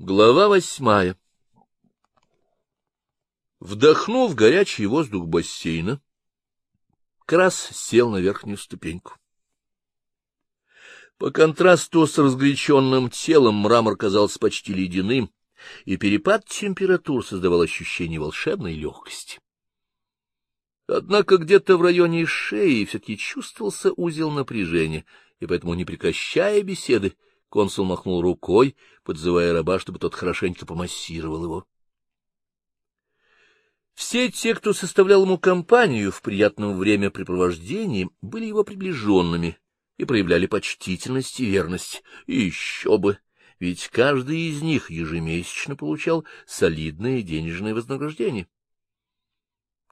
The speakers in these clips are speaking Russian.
Глава восьмая Вдохнув горячий воздух бассейна, Крас сел на верхнюю ступеньку. По контрасту с разгоряченным телом мрамор казался почти ледяным, и перепад температур создавал ощущение волшебной легкости. Однако где-то в районе шеи все-таки чувствовался узел напряжения, и поэтому, не прекращая беседы, консул махнул рукой, подзывая раба, чтобы тот хорошенько помассировал его. Все те, кто составлял ему компанию в приятном времяпрепровождении, были его приближенными и проявляли почтительность и верность. И еще бы! Ведь каждый из них ежемесячно получал солидное денежное вознаграждение.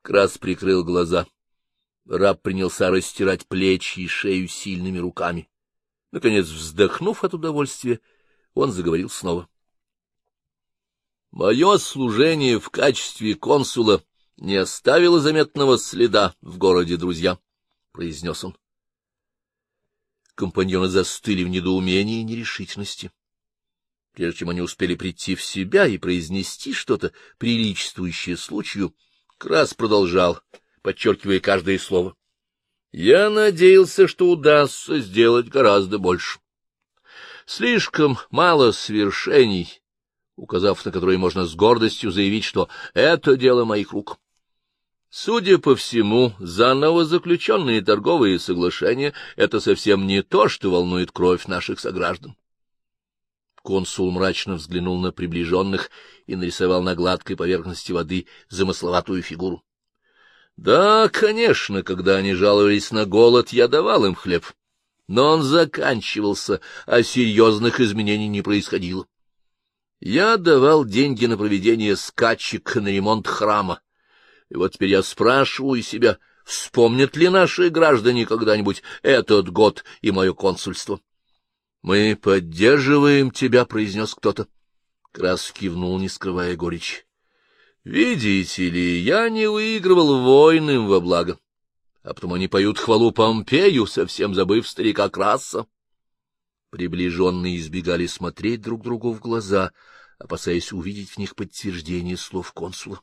Крас прикрыл глаза. Раб принялся растирать плечи и шею сильными руками. Наконец, вздохнув от удовольствия, он заговорил снова. — Мое служение в качестве консула не оставило заметного следа в городе, друзья, — произнес он. Компаньоны застыли в недоумении и нерешительности. Прежде чем они успели прийти в себя и произнести что-то, приличествующее случаю, Крас продолжал, подчеркивая каждое слово. Я надеялся, что удастся сделать гораздо больше. Слишком мало свершений, указав на которые можно с гордостью заявить, что это дело моих рук. Судя по всему, заново заключенные торговые соглашения — это совсем не то, что волнует кровь наших сограждан. Консул мрачно взглянул на приближенных и нарисовал на гладкой поверхности воды замысловатую фигуру. Да, конечно, когда они жаловались на голод, я давал им хлеб, но он заканчивался, а серьезных изменений не происходило. Я давал деньги на проведение скачек на ремонт храма, и вот теперь я спрашиваю себя, вспомнят ли наши граждане когда-нибудь этот год и мое консульство. — Мы поддерживаем тебя, — произнес кто-то. Крас кивнул, не скрывая горечи. — Видите ли, я не выигрывал войны во благо, а потом они поют хвалу Помпею, совсем забыв старика Краса. Приближенные избегали смотреть друг другу в глаза, опасаясь увидеть в них подтверждение слов консула.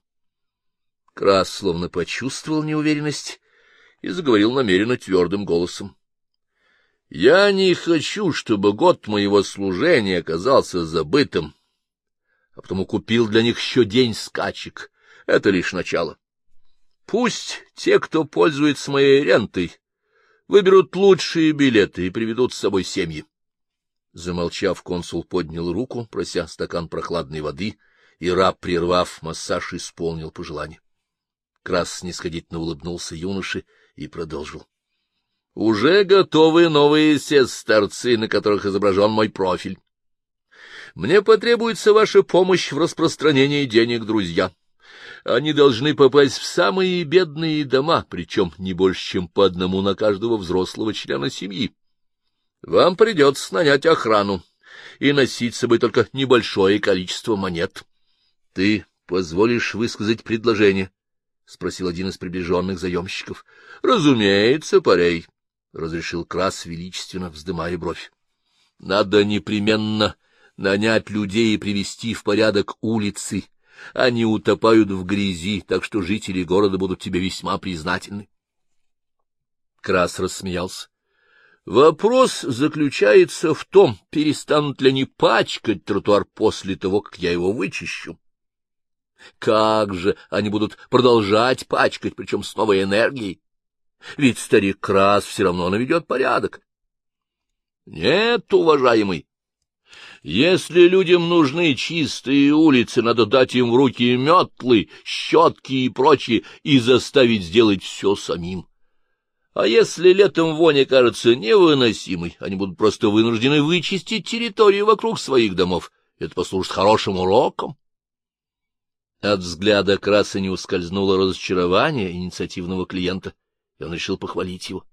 Крас словно почувствовал неуверенность и заговорил намеренно твердым голосом. Я не хочу, чтобы год моего служения оказался забытым, а потому купил для них еще день скачек. Это лишь начало. Пусть те, кто пользуется моей рентой, выберут лучшие билеты и приведут с собой семьи. Замолчав, консул поднял руку, прося стакан прохладной воды, и раб, прервав массаж, исполнил пожелание. Крас снисходительно улыбнулся юноше и продолжил. Уже готовы новые сестерцы, на которых изображен мой профиль. Мне потребуется ваша помощь в распространении денег, друзья. Они должны попасть в самые бедные дома, причем не больше, чем по одному на каждого взрослого члена семьи. Вам придется нанять охрану и носить с собой только небольшое количество монет. Ты позволишь высказать предложение? — спросил один из приближенных заемщиков. — Разумеется, парей. — разрешил Крас, величественно вздымая бровь. — Надо непременно нанять людей и привести в порядок улицы. Они утопают в грязи, так что жители города будут тебе весьма признательны. Крас рассмеялся. — Вопрос заключается в том, перестанут ли они пачкать тротуар после того, как я его вычищу. Как же они будут продолжать пачкать, причем с новой энергией? ведь старик Крас все равно наведет порядок. Нет, уважаемый, если людям нужны чистые улицы, надо дать им в руки метлы, щетки и прочее и заставить сделать все самим. А если летом вонь кажется невыносимой, они будут просто вынуждены вычистить территорию вокруг своих домов. Это послужит хорошим уроком. От взгляда Краса не ускользнуло разочарование инициативного клиента и он решил похвалить его.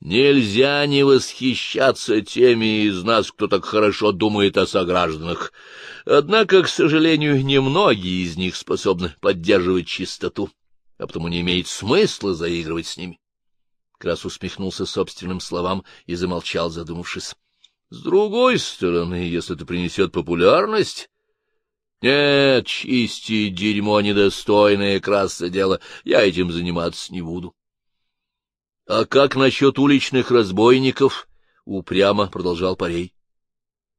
Нельзя не восхищаться теми из нас, кто так хорошо думает о согражданах. Однако, к сожалению, немногие из них способны поддерживать чистоту, а потому не имеет смысла заигрывать с ними. Крас усмехнулся собственным словам и замолчал, задумавшись. С другой стороны, если это принесет популярность... Нет, чистить дерьмо недостойное краса дело, я этим заниматься не буду. — А как насчет уличных разбойников? — упрямо продолжал Парей.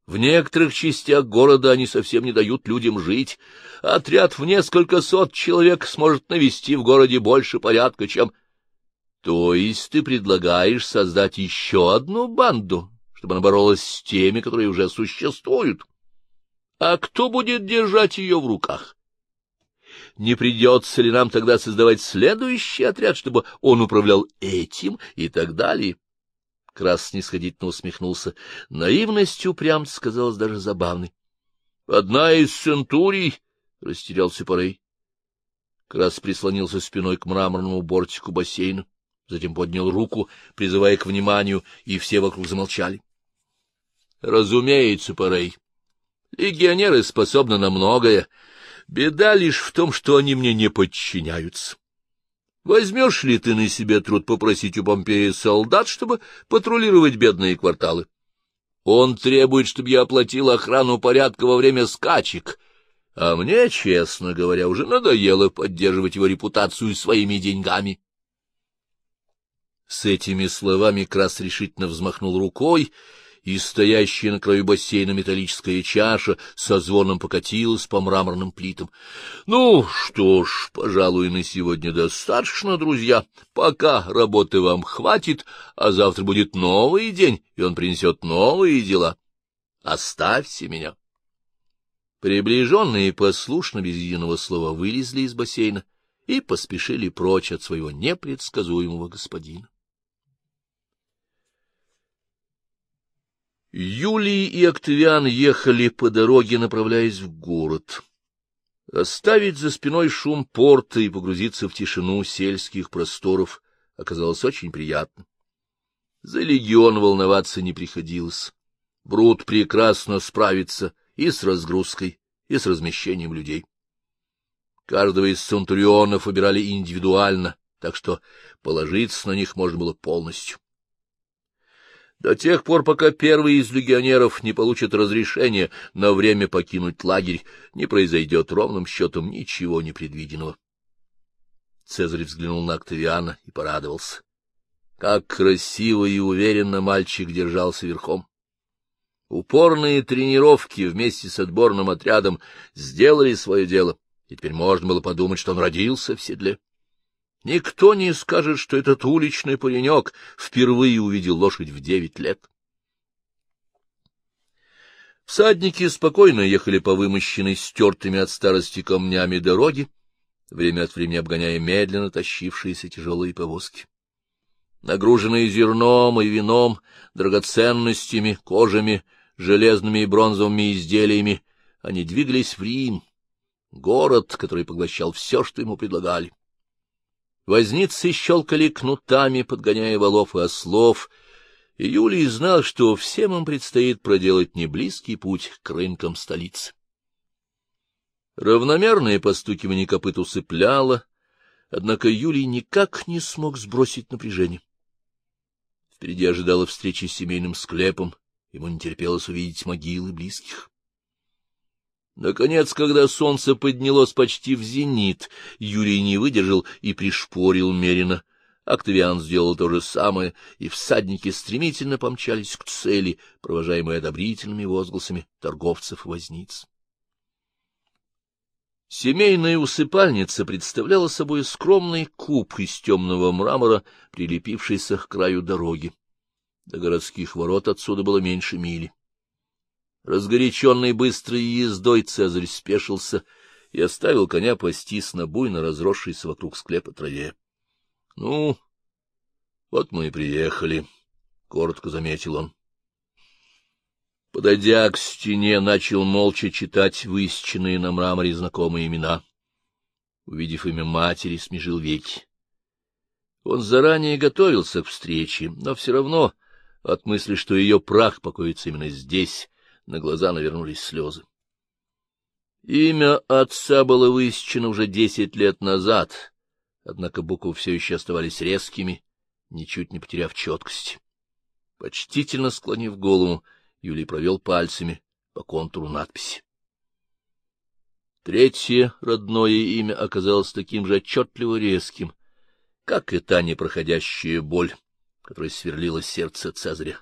В некоторых частях города они совсем не дают людям жить. Отряд в несколько сот человек сможет навести в городе больше порядка, чем... То есть ты предлагаешь создать еще одну банду, чтобы она боролась с теми, которые уже существуют? А кто будет держать ее в руках? Не придется ли нам тогда создавать следующий отряд, чтобы он управлял этим и так далее? Крас снисходительно усмехнулся. Наивность упрямца сказалась даже забавной. — Одна из центурий, — растерялся Парей. Крас прислонился спиной к мраморному бортику бассейна, затем поднял руку, призывая к вниманию, и все вокруг замолчали. — Разумеется, Парей. Легионеры способны на многое. Беда лишь в том, что они мне не подчиняются. Возьмешь ли ты на себя труд попросить у Помпея солдат, чтобы патрулировать бедные кварталы? Он требует, чтобы я оплатил охрану порядка во время скачек, а мне, честно говоря, уже надоело поддерживать его репутацию своими деньгами. С этими словами Крас решительно взмахнул рукой, и стоящая на краю бассейна металлическая чаша со звоном покатилась по мраморным плитам. — Ну что ж, пожалуй, на сегодня достаточно, друзья. Пока работы вам хватит, а завтра будет новый день, и он принесет новые дела. Оставьте меня. Приближенные послушно, без единого слова, вылезли из бассейна и поспешили прочь от своего непредсказуемого господина. Юлий и Октавиан ехали по дороге, направляясь в город. Оставить за спиной шум порта и погрузиться в тишину сельских просторов оказалось очень приятно. За легион волноваться не приходилось. Брут прекрасно справится и с разгрузкой, и с размещением людей. Каждого из центурионов выбирали индивидуально, так что положиться на них можно было полностью. До тех пор, пока первый из легионеров не получит разрешения на время покинуть лагерь, не произойдет ровным счетом ничего непредвиденного. Цезарь взглянул на Октавиана и порадовался. Как красиво и уверенно мальчик держался верхом. Упорные тренировки вместе с отборным отрядом сделали свое дело, и теперь можно было подумать, что он родился в седле. Никто не скажет, что этот уличный паренек впервые увидел лошадь в девять лет. Всадники спокойно ехали по вымощенной стертыми от старости камнями дороге, время от времени обгоняя медленно тащившиеся тяжелые повозки. Нагруженные зерном и вином, драгоценностями, кожами, железными и бронзовыми изделиями, они двигались в Рим, город, который поглощал все, что ему предлагали. Возницы щелкали кнутами, подгоняя волов и ослов, и Юлий знал, что всем им предстоит проделать неблизкий путь к рынкам столицы. Равномерное постукивание копыт усыпляло, однако Юлий никак не смог сбросить напряжение. Впереди ожидала встреча с семейным склепом, ему не терпелось увидеть могилы близких. Наконец, когда солнце поднялось почти в зенит, Юрий не выдержал и пришпорил Мерина. Октавиан сделал то же самое, и всадники стремительно помчались к цели, провожаемые одобрительными возгласами торговцев и возниц. Семейная усыпальница представляла собой скромный куб из темного мрамора, прилепившийся к краю дороги. До городских ворот отсюда было меньше мили. Разгоряченный быстрой ездой Цезарь спешился и оставил коня пастись на буйно разросшейся вокруг склепа траве. — Ну, вот мы и приехали, — коротко заметил он. Подойдя к стене, начал молча читать высеченные на мраморе знакомые имена. Увидев имя матери, смежил веки. Он заранее готовился к встрече, но все равно от мысли, что ее прах покоится именно здесь, на глаза навернулись слезы. Имя отца было высечено уже десять лет назад, однако буквы все еще оставались резкими, ничуть не потеряв четкости. Почтительно склонив голову, Юлий провел пальцами по контуру надписи. Третье родное имя оказалось таким же отчетливо резким, как и та непроходящая боль, которая сверлила сердце Цезаря.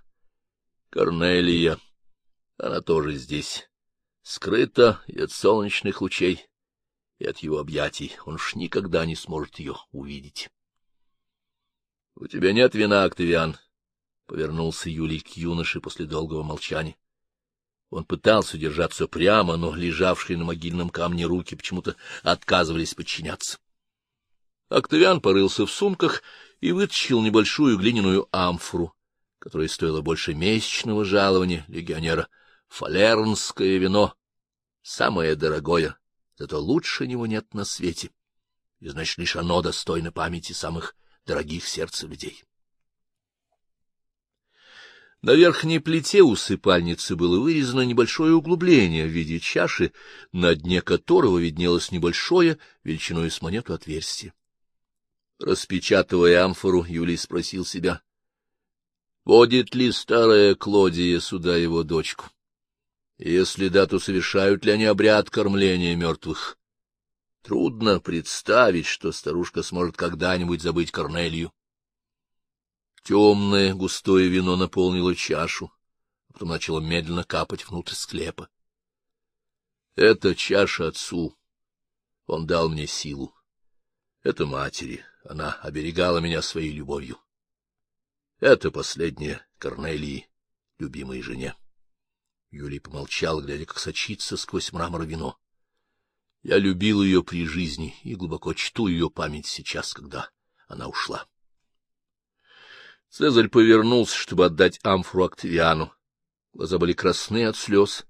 Корнелия. Она тоже здесь, скрыта и от солнечных лучей, и от его объятий. Он уж никогда не сможет ее увидеть. — У тебя нет вина, Октавиан? — повернулся Юлий к юноше после долгого молчания. Он пытался держаться прямо, но лежавшие на могильном камне руки почему-то отказывались подчиняться. Октавиан порылся в сумках и вытащил небольшую глиняную амфору, которая стоила больше месячного жалования легионера. Фалернское вино — самое дорогое, зато лучше него нет на свете, и значит, лишь оно достойно памяти самых дорогих сердцу людей. На верхней плите усыпальницы было вырезано небольшое углубление в виде чаши, на дне которого виднелось небольшое, величиной с монету отверстие. Распечатывая амфору, Юлий спросил себя, водит ли старая Клодия сюда его дочку? Если да, то совершают ли они обряд кормления мертвых? Трудно представить, что старушка сможет когда-нибудь забыть Корнелию. Темное густое вино наполнило чашу, а потом начало медленно капать внутрь склепа. Это чаша отцу. Он дал мне силу. Это матери. Она оберегала меня своей любовью. Это последняя Корнелии, любимой жене. Юлий помолчал, глядя, как сочится сквозь мрамор вино. Я любил ее при жизни и глубоко чту ее память сейчас, когда она ушла. Цезарь повернулся, чтобы отдать амфору Октавиану. Глаза были красны от слез,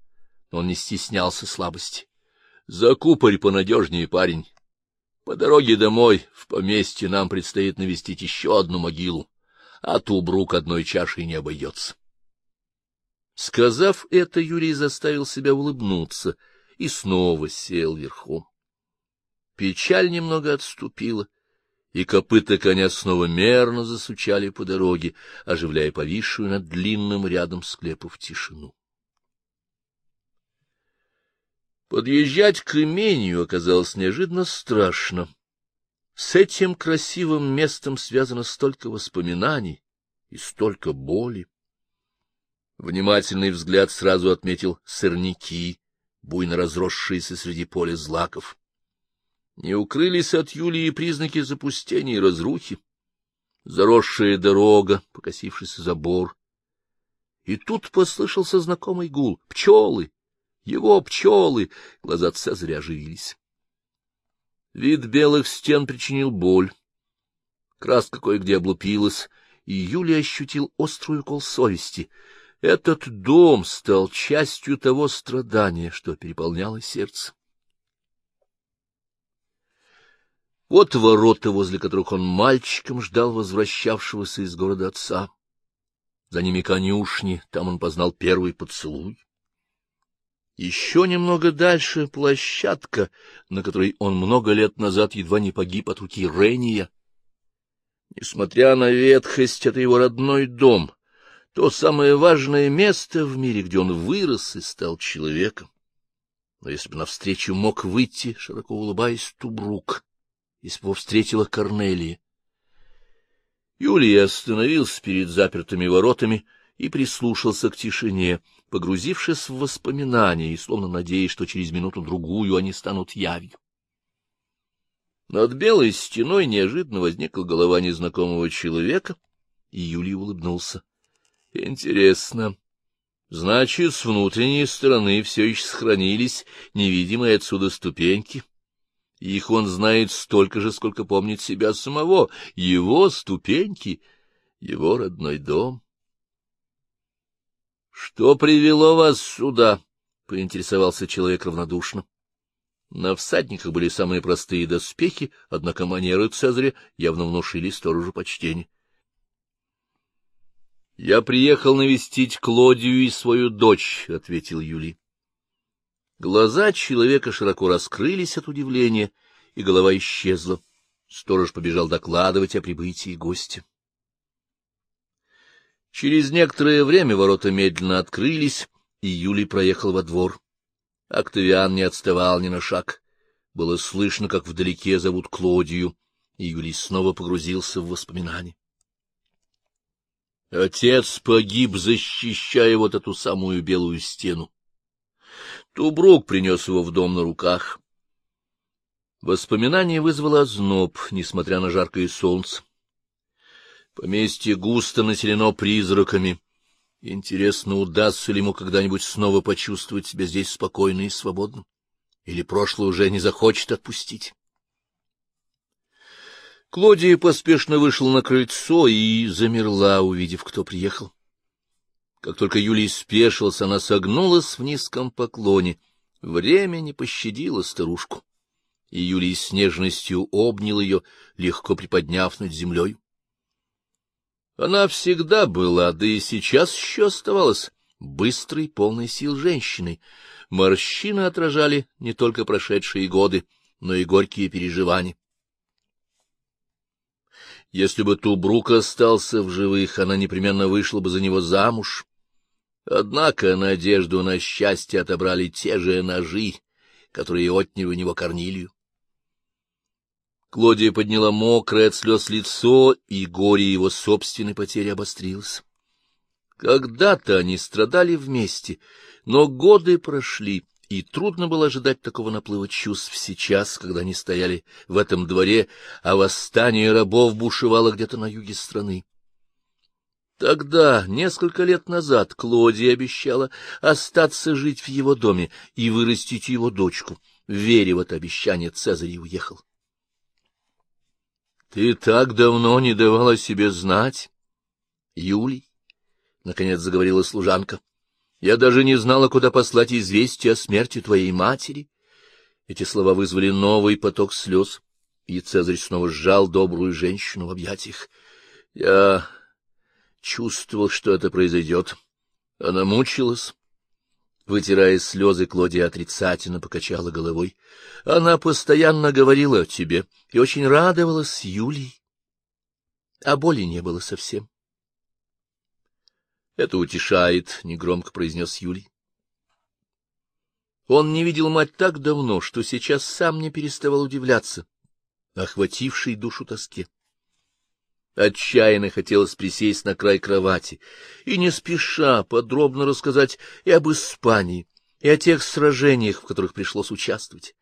но он не стеснялся слабости. — Закупорь понадежнее, парень. По дороге домой, в поместье, нам предстоит навестить еще одну могилу, а Тубрук одной чашей не обойдется. Сказав это, Юрий заставил себя улыбнуться и снова сел верхом. Печаль немного отступила, и копыта коня снова мерно засучали по дороге, оживляя повисшую над длинным рядом склепов тишину. Подъезжать к имению оказалось неожиданно страшно. С этим красивым местом связано столько воспоминаний и столько боли. Внимательный взгляд сразу отметил сорняки, буйно разросшиеся среди поля злаков. Не укрылись от Юлии признаки запустения и разрухи. Заросшая дорога, покосившийся забор. И тут послышался знакомый гул. Пчелы! Его пчелы! Глаза Цезаря оживились. Вид белых стен причинил боль. Краска кое-где облупилась, и Юлия ощутил острую кол совести — этот дом стал частью того страдания, что переполняло сердце. Вот ворота, возле которых он мальчиком ждал возвращавшегося из города отца. За ними конюшни, там он познал первый поцелуй. Еще немного дальше площадка, на которой он много лет назад едва не погиб от руки Рения. Несмотря на ветхость, это его родной дом, то самое важное место в мире, где он вырос и стал человеком. Но если бы навстречу мог выйти, широко улыбаясь, Тубрук, если бы его встретила Корнелия. Юлий остановился перед запертыми воротами и прислушался к тишине, погрузившись в воспоминания и словно надеясь, что через минуту-другую они станут явью. Над белой стеной неожиданно возникла голова незнакомого человека, и Юлий улыбнулся. Интересно. Значит, с внутренней стороны все еще сохранились невидимые отсюда ступеньки. Их он знает столько же, сколько помнит себя самого. Его ступеньки, его родной дом. — Что привело вас сюда? — поинтересовался человек равнодушно. На всадниках были самые простые доспехи, однако манеры Цезаря явно внушили сторожу почтение. — Я приехал навестить Клодию и свою дочь, — ответил Юлий. Глаза человека широко раскрылись от удивления, и голова исчезла. Сторож побежал докладывать о прибытии гостя. Через некоторое время ворота медленно открылись, и Юлий проехал во двор. Октавиан не отставал ни на шаг. Было слышно, как вдалеке зовут Клодию, и Юлий снова погрузился в воспоминания. Отец погиб, защищая вот эту самую белую стену. Тубрук принес его в дом на руках. Воспоминание вызвало озноб, несмотря на жаркое солнце. Поместье густо населено призраками. Интересно, удастся ли ему когда-нибудь снова почувствовать себя здесь спокойно и свободно? Или прошлое уже не захочет отпустить? Клодия поспешно вышла на крыльцо и замерла, увидев, кто приехал. Как только Юлий спешился, она согнулась в низком поклоне. Время не пощадило старушку, и Юлий с нежностью обнял ее, легко приподняв над землей. Она всегда была, да и сейчас еще оставалась быстрой, полной сил женщиной. Морщины отражали не только прошедшие годы, но и горькие переживания. Если бы Тубрук остался в живых, она непременно вышла бы за него замуж. Однако надежду на счастье отобрали те же ножи, которые отняли у него Корнилию. Клодия подняла мокрое от слез лицо, и горе его собственной потери обострилось. Когда-то они страдали вместе, но годы прошли, и трудно было ожидать такого наплыва чувств сейчас, когда они стояли в этом дворе, а восстание рабов бушевало где-то на юге страны. Тогда, несколько лет назад, Клодия обещала остаться жить в его доме и вырастить его дочку. Веря в это обещание, Цезарь уехал. — Ты так давно не давала себе знать, Юлий, — наконец заговорила служанка. — Я даже не знала, куда послать известие о смерти твоей матери. Эти слова вызвали новый поток слез, и Цезарь снова сжал добрую женщину в объятиях. Я чувствовал, что это произойдет. Она мучилась. Вытирая слезы, Клодия отрицательно покачала головой. Она постоянно говорила о тебе и очень радовалась Юлии. А боли не было совсем. — Это утешает, — негромко произнес Юлий. Он не видел мать так давно, что сейчас сам не переставал удивляться, охватившей душу тоске. Отчаянно хотелось присесть на край кровати и не спеша подробно рассказать и об Испании, и о тех сражениях, в которых пришлось участвовать.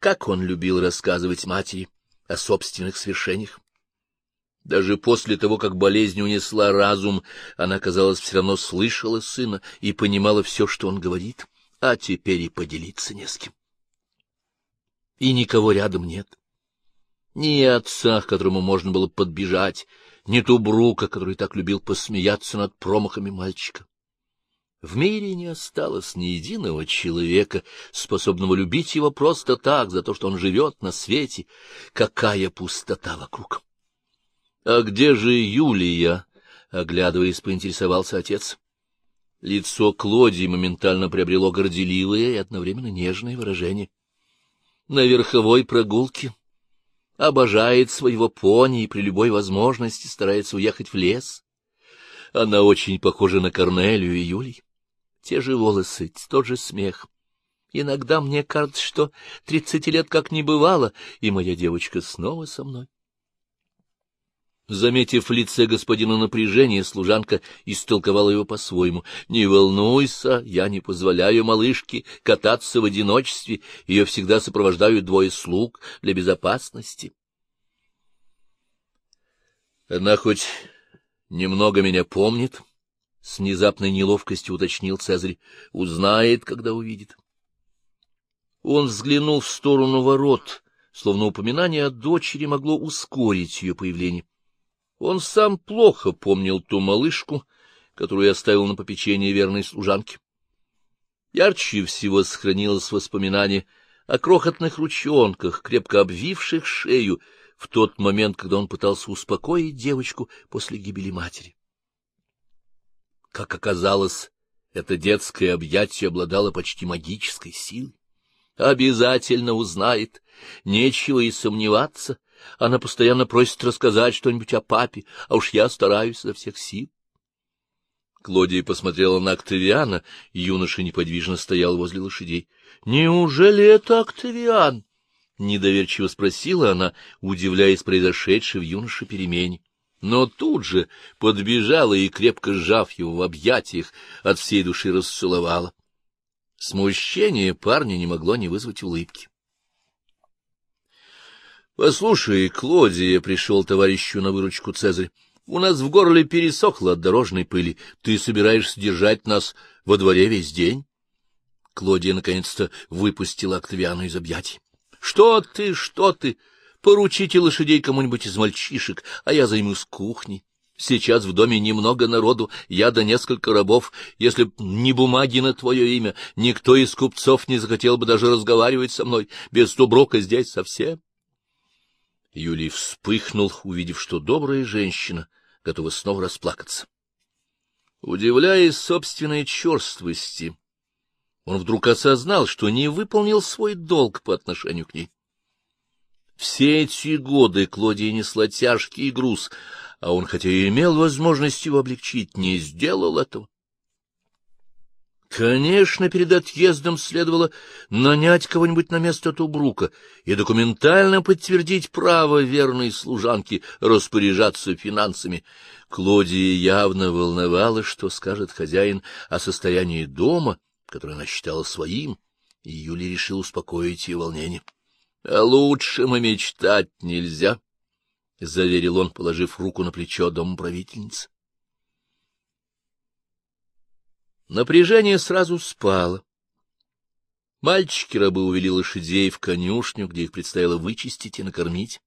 Как он любил рассказывать матери о собственных свершениях. Даже после того, как болезнь унесла разум, она, казалось, все равно слышала сына и понимала все, что он говорит, а теперь и поделиться не с кем. И никого рядом нет ни отца, к которому можно было подбежать, ни Тубрука, который так любил посмеяться над промахами мальчика. В мире не осталось ни единого человека, способного любить его просто так, за то, что он живет на свете. Какая пустота вокруг! — А где же Юлия? — оглядываясь, поинтересовался отец. Лицо Клодии моментально приобрело горделивое и одновременно нежное выражение. — На верховой прогулке, обожает своего пони и при любой возможности старается уехать в лес. Она очень похожа на Корнелию и Юлий. Те же волосы, тот же смех. Иногда мне кажется, что тридцати лет как не бывало, и моя девочка снова со мной. Заметив в лице господина напряжение, служанка истолковала его по-своему. — Не волнуйся, я не позволяю малышке кататься в одиночестве, ее всегда сопровождают двое слуг для безопасности. Она хоть немного меня помнит, — с внезапной неловкостью уточнил Цезарь, — узнает, когда увидит. Он взглянул в сторону ворот, словно упоминание о дочери могло ускорить ее появление. Он сам плохо помнил ту малышку, которую оставил на попечение верной служанки. Ярче всего сохранилось воспоминание о крохотных ручонках, крепко обвивших шею, в тот момент, когда он пытался успокоить девочку после гибели матери. Как оказалось, это детское объятие обладало почти магической силой. Обязательно узнает, нечего и сомневаться, она постоянно просит рассказать что-нибудь о папе, а уж я стараюсь изо всех сил. Клодия посмотрела на Октавиана, юноша неподвижно стоял возле лошадей. — Неужели это Октавиан? — недоверчиво спросила она, удивляясь произошедшей в юноше перемене. Но тут же подбежала и, крепко сжав его в объятиях, от всей души расцеловала. Смущение парня не могло не вызвать улыбки. — Послушай, Клодия, — пришел товарищу на выручку Цезарь, — у нас в горле пересохло от дорожной пыли. Ты собираешься держать нас во дворе весь день? Клодия наконец-то выпустила Октавиану из объятий. — Что ты, что ты? Поручите лошадей кому-нибудь из мальчишек, а я займусь кухней. Сейчас в доме немного народу, я да несколько рабов. Если б не бумаги на твое имя, никто из купцов не захотел бы даже разговаривать со мной. Без Туброка здесь совсем. Юлий вспыхнул, увидев, что добрая женщина готова снова расплакаться. Удивляясь собственной черствости, он вдруг осознал, что не выполнил свой долг по отношению к ней. Все эти годы Клодия несла тяжкий груз, а он, хотя и имел возможность его облегчить, не сделал этого. Конечно, перед отъездом следовало нанять кого-нибудь на место Тубрука и документально подтвердить право верной служанки распоряжаться финансами. Клодия явно волновалась, что скажет хозяин о состоянии дома, которое она считала своим, и Юлий решил успокоить ее волнение. — О лучшем и мечтать нельзя, — заверил он, положив руку на плечо домоправительницы. Напряжение сразу спало. Мальчики-рабы увели лошадей в конюшню, где их предстояло вычистить и накормить,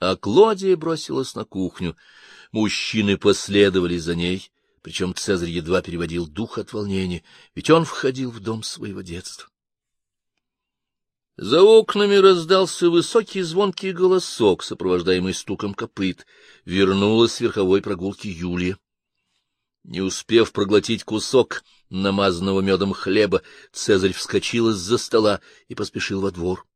а Клодия бросилась на кухню. Мужчины последовали за ней, причем Цезарь едва переводил дух от волнения, ведь он входил в дом своего детства. За окнами раздался высокий звонкий голосок, сопровождаемый стуком копыт. Вернулась с верховой прогулки Юлия. Не успев проглотить кусок намазанного медом хлеба, Цезарь вскочил из-за стола и поспешил во двор.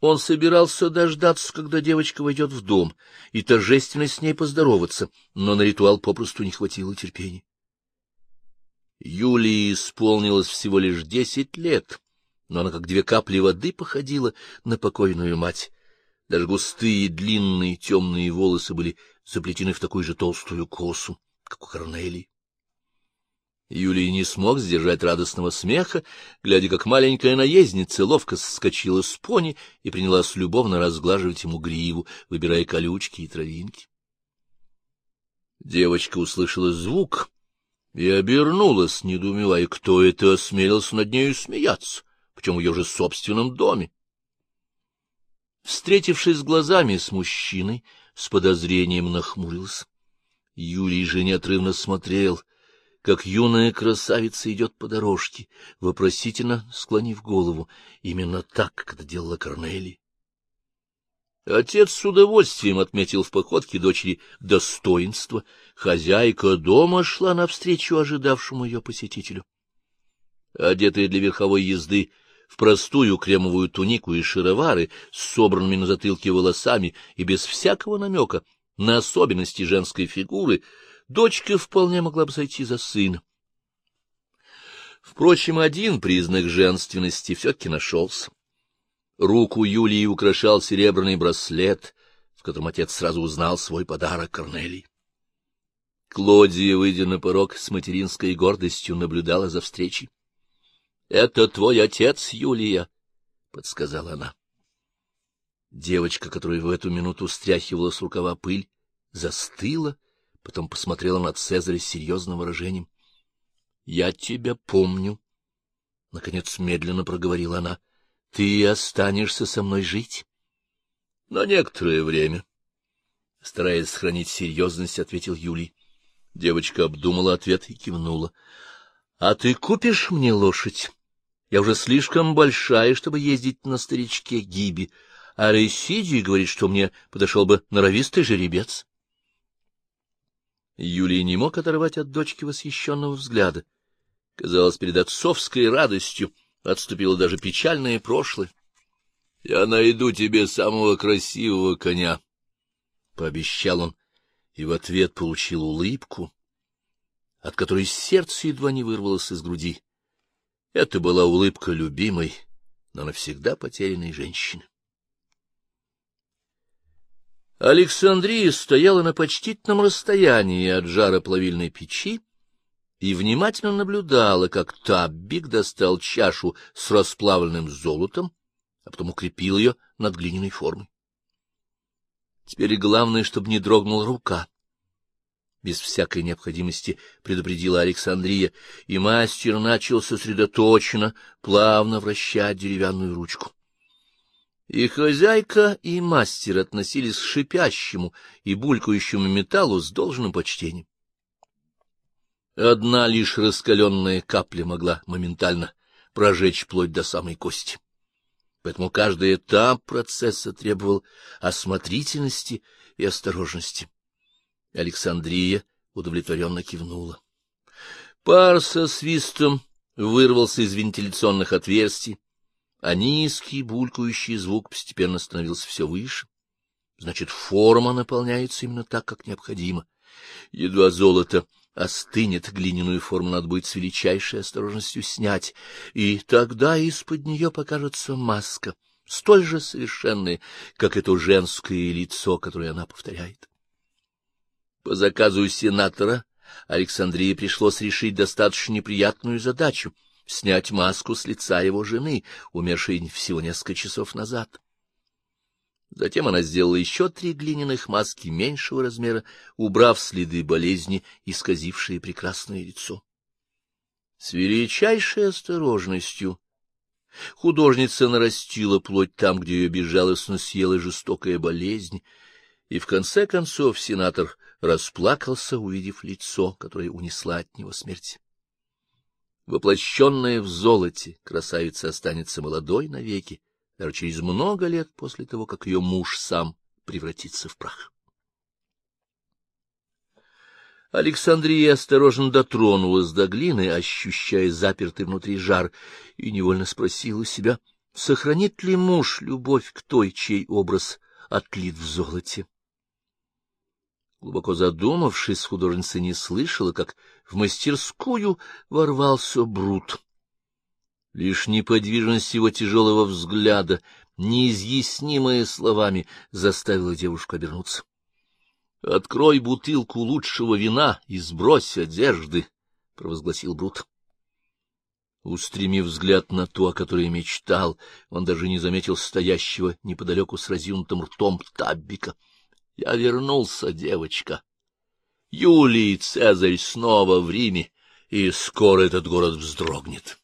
Он собирался дождаться, когда девочка войдет в дом, и торжественно с ней поздороваться, но на ритуал попросту не хватило терпения. Юлии исполнилось всего лишь десять лет но она как две капли воды походила на покойную мать. Даже густые, длинные, темные волосы были заплетены в такую же толстую косу, как у Корнелии. Юлий не смог сдержать радостного смеха, глядя, как маленькая наездница ловко соскочила с пони и принялась любовно разглаживать ему гриву, выбирая колючки и травинки. Девочка услышала звук и обернулась, недоумевая, кто это осмелился над нею смеяться причем в ее же собственном доме. Встретившись глазами с мужчиной, с подозрением нахмурился. Юлий же неотрывно смотрел, как юная красавица идет по дорожке, вопросительно склонив голову, именно так, как это делала Корнелия. Отец с удовольствием отметил в походке дочери достоинство. Хозяйка дома шла навстречу ожидавшему ее посетителю. Одетая для верховой езды в простую кремовую тунику и шаровары с собранными на затылке волосами и без всякого намека на особенности женской фигуры, дочка вполне могла бы сойти за сына. Впрочем, один признак женственности все-таки нашелся. Руку Юлии украшал серебряный браслет, в котором отец сразу узнал свой подарок Корнелии. Клодия, выйдя на порог, с материнской гордостью наблюдала за встречей. — Это твой отец, Юлия, — подсказала она. Девочка, которая в эту минуту стряхивала с рукава пыль, застыла, потом посмотрела на Цезаря с серьезным выражением. — Я тебя помню, — наконец медленно проговорила она. — Ты останешься со мной жить? — На некоторое время. Стараясь сохранить серьезность, ответил Юлий. Девочка обдумала ответ и кивнула. — А ты купишь мне лошадь? Я уже слишком большая, чтобы ездить на старичке Гиби, а Рейсидий говорит, что мне подошел бы норовистый жеребец. Юлий не мог оторвать от дочки восхищенного взгляда. Казалось, перед отцовской радостью отступило даже печальное прошлое. — Я найду тебе самого красивого коня, — пообещал он, и в ответ получил улыбку, от которой сердце едва не вырвалось из груди. Это была улыбка любимой, но навсегда потерянной женщины. Александрия стояла на почтительном расстоянии от жара плавильной печи и внимательно наблюдала, как Таббик достал чашу с расплавленным золотом, а потом укрепил ее над глиняной формой. Теперь главное, чтобы не дрогнула рука. Без всякой необходимости предупредила Александрия, и мастер начал сосредоточенно, плавно вращать деревянную ручку. И хозяйка, и мастер относились к шипящему и булькающему металлу с должным почтением. Одна лишь раскаленная капля могла моментально прожечь плоть до самой кости. Поэтому каждый этап процесса требовал осмотрительности и осторожности. Александрия удовлетворенно кивнула. Пар со свистом вырвался из вентиляционных отверстий, а низкий булькающий звук постепенно становился все выше. Значит, форма наполняется именно так, как необходимо. Едва золото остынет, глиняную форму надо будет с величайшей осторожностью снять, и тогда из-под нее покажется маска, столь же совершенная, как это женское лицо, которое она повторяет. По заказу сенатора Александрии пришлось решить достаточно неприятную задачу — снять маску с лица его жены, умершей всего несколько часов назад. Затем она сделала еще три глиняных маски меньшего размера, убрав следы болезни, исказившие прекрасное лицо. С величайшей осторожностью художница нарастила плоть там, где ее безжалостно съела жестокая болезнь, и в конце концов сенатор расплакался, увидев лицо, которое унесла от него смерть. Воплощенная в золоте, красавица останется молодой навеки, даже через много лет после того, как ее муж сам превратится в прах. Александрия осторожно дотронулась до глины, ощущая запертый внутри жар, и невольно спросила себя, сохранит ли муж любовь к той, чей образ отлит в золоте. Глубоко задумавшись, художница не слышала, как в мастерскую ворвался Брут. Лишь неподвижность его тяжелого взгляда, неизъяснимая словами, заставила девушку обернуться. — Открой бутылку лучшего вина и сбрось одежды, — провозгласил Брут. Устремив взгляд на то, о которое мечтал, он даже не заметил стоящего неподалеку с разъюнутым ртом таббика. — Я вернулся, девочка. Юлий Цезарь снова в Риме, и скоро этот город вздрогнет.